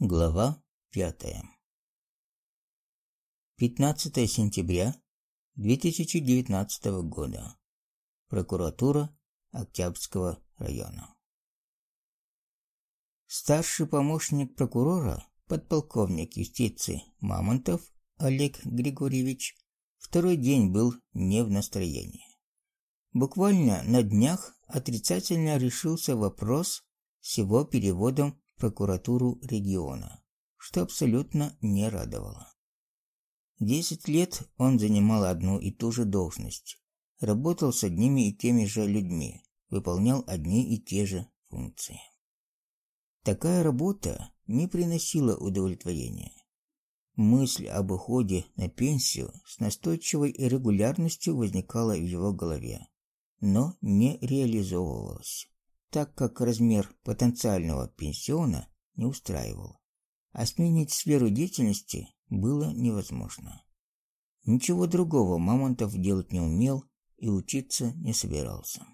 Глава пятая. 15 сентября 2019 года. Прокуратура Октябрьского района. Старший помощник прокурора, подполковник юстиции Мамонтов Олег Григорьевич, второй день был не в настроении. Буквально на днях отрицательно решился вопрос с его переводом прокуратуру региона, что абсолютно не радовало. Десять лет он занимал одну и ту же должность, работал с одними и теми же людьми, выполнял одни и те же функции. Такая работа не приносила удовлетворения. Мысль об уходе на пенсию с настойчивой регулярностью возникала в его голове, но не реализовывалась так как размер потенциального пенсиона не устраивал, а сменить сферу деятельности было невозможно. Ничего другого Мамонтов делать не умел и учиться не собирался.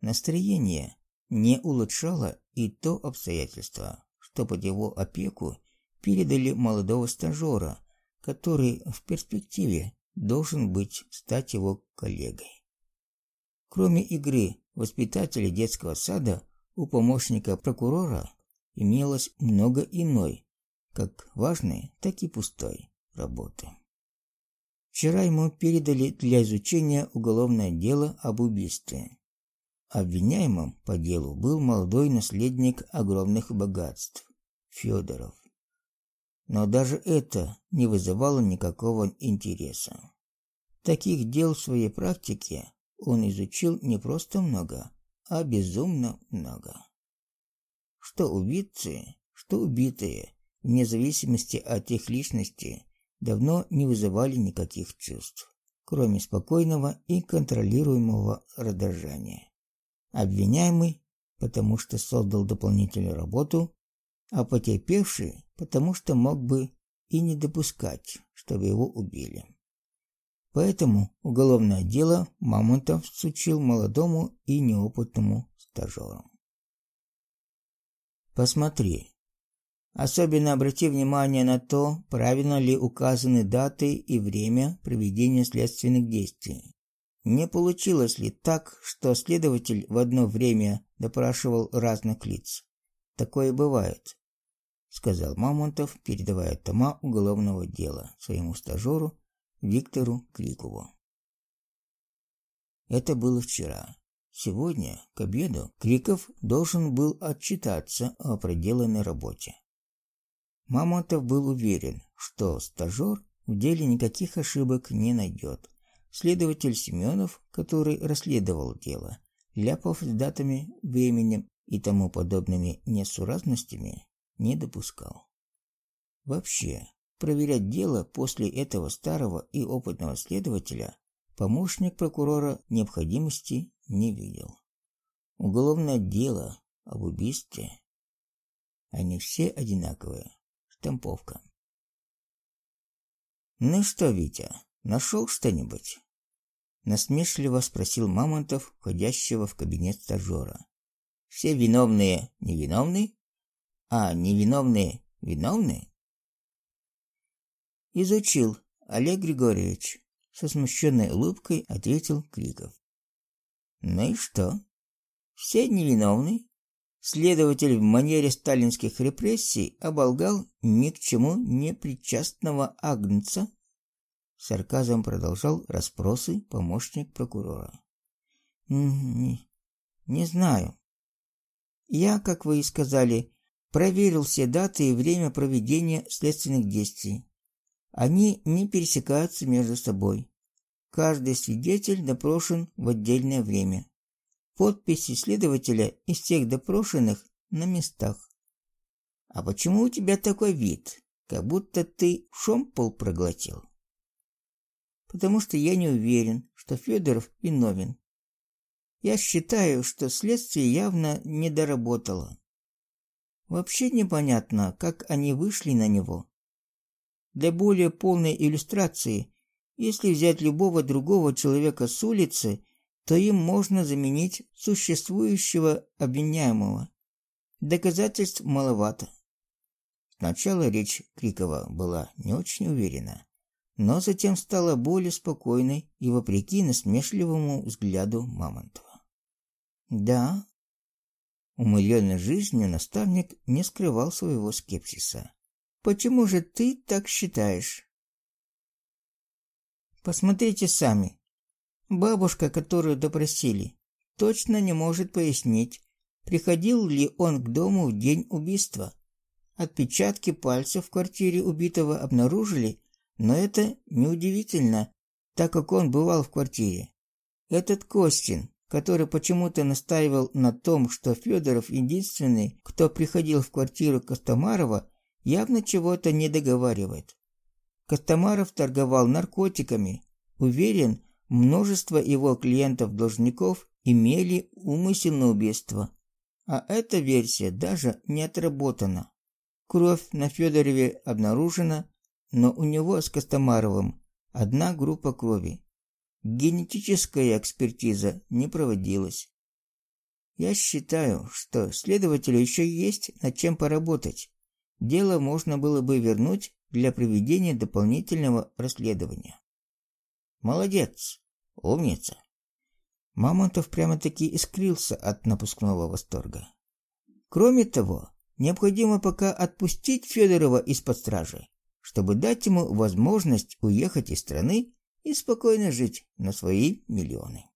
Настроение не улучшало и то обстоятельство, что под его опеку передали молодого стажера, который в перспективе должен быть стать его коллегой. Кроме игры воспитателя детского сада у помощника прокурора имелось много иной, как важной, так и пустой работы. Вчера ему передали для изучения уголовное дело об убийстве. Обвиняемым по делу был молодой наследник огромных богатств Федоров. Но даже это не вызывало никакого интереса. Таких дел в своей практике он изучил не просто много, а безумно много. Что убийцы, что убитые, вне зависимости от их личности, давно не вызывали никаких чувств, кроме спокойного и контролируемого раздражения. Обвиняемый, потому что создал дополнительную работу, а потерпевший, потому что мог бы и не допускать, чтобы его убили. Поэтому уголовное дело Мамонтов всучил молодому и неопытному стажеру. Посмотри. Особенно обрати внимание на то, правильно ли указаны даты и время проведения следственных действий. Не получилось ли так, что следователь в одно время допрашивал разных лиц? Такое бывает, сказал Мамонтов, передавая тома уголовного дела своему стажеру Виктору Крикову. Это было вчера. Сегодня, к обеду, Криков должен был отчитаться о проделанной работе. Мамонтов был уверен, что стажер в деле никаких ошибок не найдет. Следователь Семенов, который расследовал дело, ляпов с датами, временем и тому подобными несуразностями не допускал. Вообще, проверять дело после этого старого и опытного следователя помощник прокурора необходимости не видел. Уголовное дело об убийстве они все одинаковые. Штамповка. Ну что, Витя, нашел что-нибудь? насмешливо спросил Мамонтов, входящего в кабинет стажера. Все виновные невиновны, а невиновные виновны? Изучил, Олег Григорьевич, со смущенной улыбкой ответил Криков. Ну и что? Все невиновны. Следователь в манере сталинских репрессий оболгал ни к чему не причастного агнца. Сарказом продолжал расспросы помощник прокурора. Не, не знаю. Я, как вы и сказали, проверил все даты и время проведения следственных действий. Они не пересекаются между собой. Каждый свидетель допрошен в отдельное время. Подписи следователя из всех допрошенных на местах. А почему у тебя такой вид, как будто ты шомпол проглотил? Потому что я не уверен, что Федоров виновен. Я считаю, что следствие явно не доработало. Вообще непонятно, как они вышли на него. Для более полной иллюстрации, если взять любого другого человека с улицы, то им можно заменить существующего обвиняемого. Доказательств маловато. Сначала речь Крикова была не очень уверена, но затем стала более спокойной и вопреки насмешливому взгляду Мамонтова. Да, умыленный жизнью наставник не скрывал своего скепсиса. Почему же ты так считаешь? Посмотрите сами. Бабушка, которую допросили, точно не может пояснить, приходил ли он к дому в день убийства. Отпечатки пальцев в квартире убитого обнаружили, но это неудивительно, так как он бывал в квартире. Этот Костин, который почему-то настаивал на том, что Федоров единственный, кто приходил в квартиру Костомарова, явно чего-то не договаривает. Костомаров торговал наркотиками. Уверен, множество его клиентов-должников имели умысел убийство. А эта версия даже не отработана. Кровь на Федорове обнаружена, но у него с Костомаровым одна группа крови. Генетическая экспертиза не проводилась. Я считаю, что следователю еще есть над чем поработать. Дело можно было бы вернуть для проведения дополнительного расследования. Молодец, умница. Мамонтов прямо-таки искрился от напускного восторга. Кроме того, необходимо пока отпустить Федорова из-под стражи, чтобы дать ему возможность уехать из страны и спокойно жить на свои миллионы.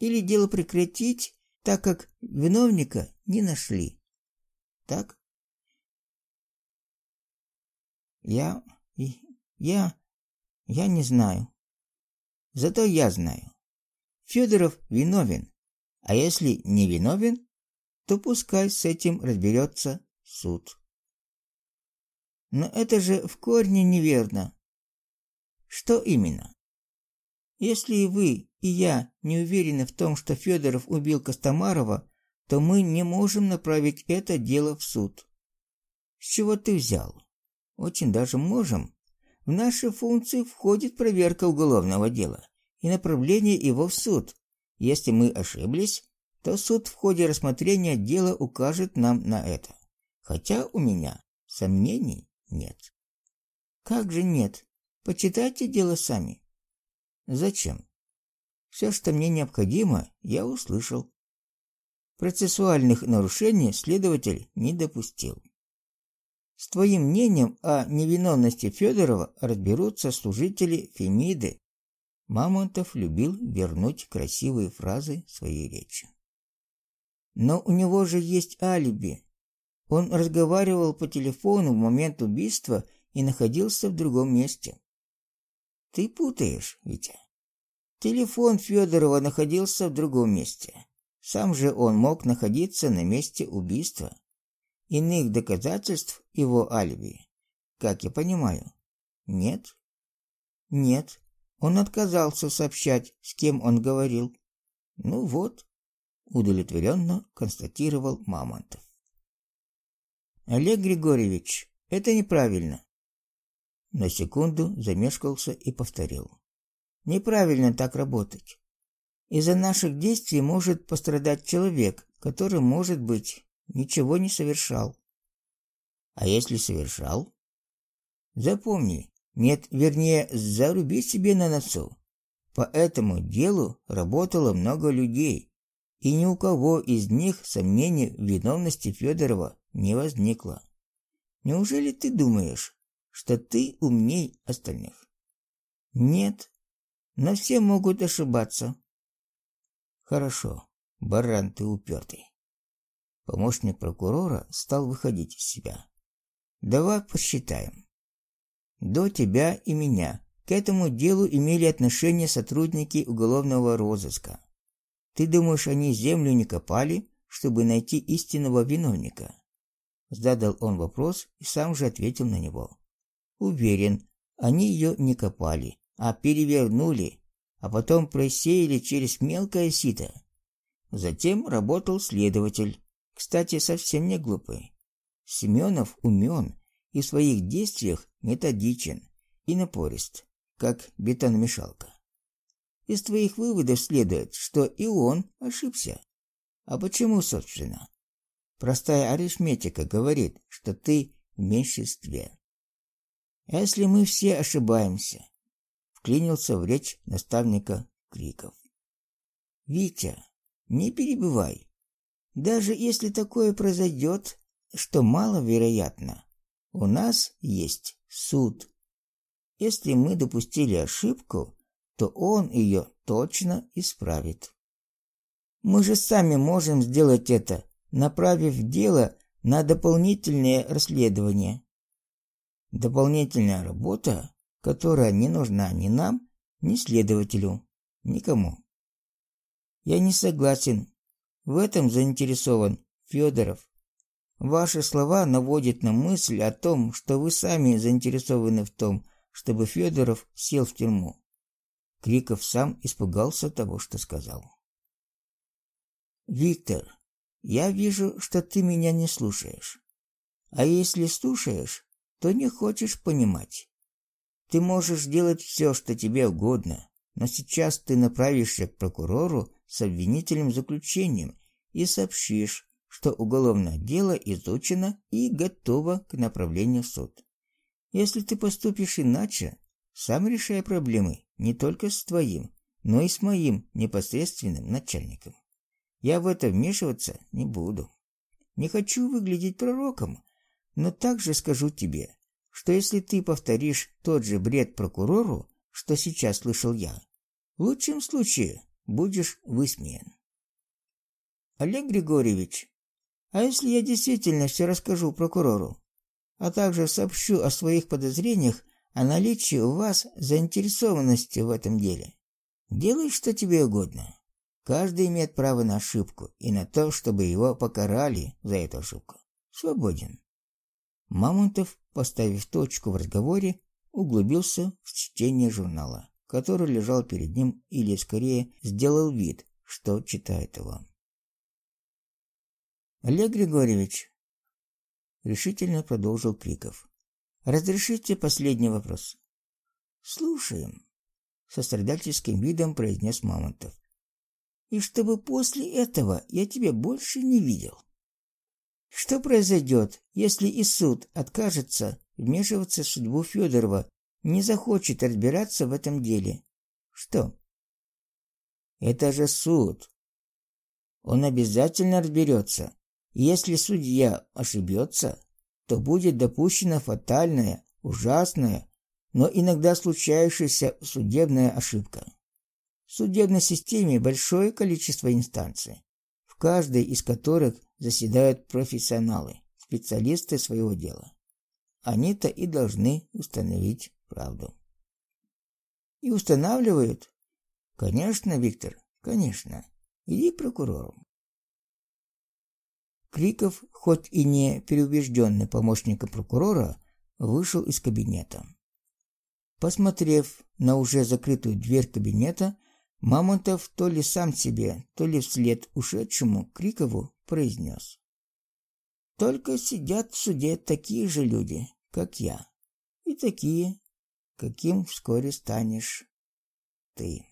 Или дело прекратить, так как виновника не нашли. Так? Я... я... я не знаю. Зато я знаю. Федоров виновен. А если не виновен, то пускай с этим разберется суд. Но это же в корне неверно. Что именно? Если и вы, и я не уверены в том, что Федоров убил Костомарова, то мы не можем направить это дело в суд. С чего ты взял? Очень даже можем. В наши функции входит проверка уголовного дела и направление его в суд. Если мы ошиблись, то суд в ходе рассмотрения дела укажет нам на это. Хотя у меня сомнений нет. Как же нет? Почитайте дело сами. Зачем? Все, что мне необходимо, я услышал. Процессуальных нарушений следователь не допустил. С твоим мнением о невиновности Федорова разберутся служители Фемиды. Мамонтов любил вернуть красивые фразы своей речи. Но у него же есть алиби. Он разговаривал по телефону в момент убийства и находился в другом месте. Ты путаешь, Витя. Телефон Федорова находился в другом месте. Сам же он мог находиться на месте убийства. Иных доказательств его алиби, как я понимаю, нет? Нет. Он отказался сообщать, с кем он говорил. Ну вот, удовлетворенно констатировал Мамонтов. Олег Григорьевич, это неправильно. На секунду замешкался и повторил. Неправильно так работать. Из-за наших действий может пострадать человек, который, может быть, ничего не совершал. А если совершал? Запомни, нет, вернее, заруби себе на носу. По этому делу работало много людей, и ни у кого из них сомнений в виновности Федорова не возникло. Неужели ты думаешь, что ты умней остальных? Нет, но все могут ошибаться. Хорошо, баран ты упертый. Помощник прокурора стал выходить из себя. Давай посчитаем. До тебя и меня к этому делу имели отношение сотрудники уголовного розыска. Ты думаешь, они землю не копали, чтобы найти истинного виновника? Задал он вопрос и сам же ответил на него. Уверен, они ее не копали, а перевернули, а потом просеяли через мелкое сито. Затем работал следователь, кстати, совсем не глупый. Семенов умен и в своих действиях методичен и напорист, как бетономешалка. Из твоих выводов следует, что и он ошибся. А почему, собственно? Простая арифметика говорит, что ты в меньшинстве. Если мы все ошибаемся, вклинился в речь наставника Криков. Витя, не перебивай. Даже если такое произойдет, что маловероятно, у нас есть суд. Если мы допустили ошибку, то он ее точно исправит. Мы же сами можем сделать это, направив дело на дополнительное расследование. Дополнительная работа, которая не нужна ни нам, ни следователю, никому. Я не согласен. В этом заинтересован Федоров. Ваши слова наводят на мысль о том, что вы сами заинтересованы в том, чтобы Федоров сел в тюрьму. Криков сам испугался того, что сказал. Виктор, я вижу, что ты меня не слушаешь. А если слушаешь, то не хочешь понимать. Ты можешь делать все, что тебе угодно, но сейчас ты направишься к прокурору с обвинительным заключением и сообщишь, что уголовное дело изучено и готово к направлению в суд. Если ты поступишь иначе, сам решай проблемы не только с твоим, но и с моим непосредственным начальником. Я в это вмешиваться не буду. Не хочу выглядеть пророком, но также скажу тебе, что если ты повторишь тот же бред прокурору, что сейчас слышал я, в лучшем случае будешь высмеян. Олег Григорьевич, а если я действительно все расскажу прокурору, а также сообщу о своих подозрениях о наличии у вас заинтересованности в этом деле? Делай, что тебе угодно. Каждый имеет право на ошибку и на то, чтобы его покарали за эту ошибку. Свободен. Мамонтов, поставив точку в разговоре, углубился в чтение журнала, который лежал перед ним, или скорее сделал вид, что читает его. Олег Григорьевич решительно продолжил Криков. Разрешите последний вопрос. Слушаем, со страдальческим видом произнес Мамонтов. И чтобы после этого я тебя больше не видел. Что произойдет, если и суд откажется вмешиваться в судьбу Федорова, не захочет разбираться в этом деле? Что? Это же суд. Он обязательно разберется. Если судья ошибется, то будет допущена фатальная, ужасная, но иногда случающаяся судебная ошибка. В судебной системе большое количество инстанций, в каждой из которых заседают профессионалы, специалисты своего дела. Они-то и должны установить правду. И устанавливают? Конечно, Виктор, конечно. Иди к прокурору. Криков, хоть и не переубежденный помощником прокурора, вышел из кабинета. Посмотрев на уже закрытую дверь кабинета, Мамонтов то ли сам себе, то ли вслед ушедшему Крикову произнес. Только сидят в суде такие же люди, как я, и такие, каким вскоре станешь ты.